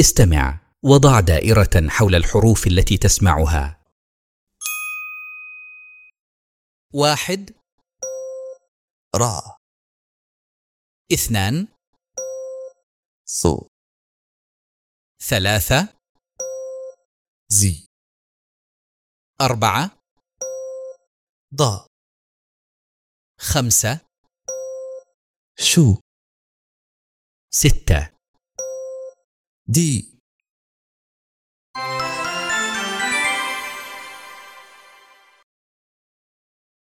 استمع وضع دائرة حول الحروف التي تسمعها. واحد. را. اثنان. صو ثلاثة. زي أربعة. ضا خمسة. شو؟ ستة. die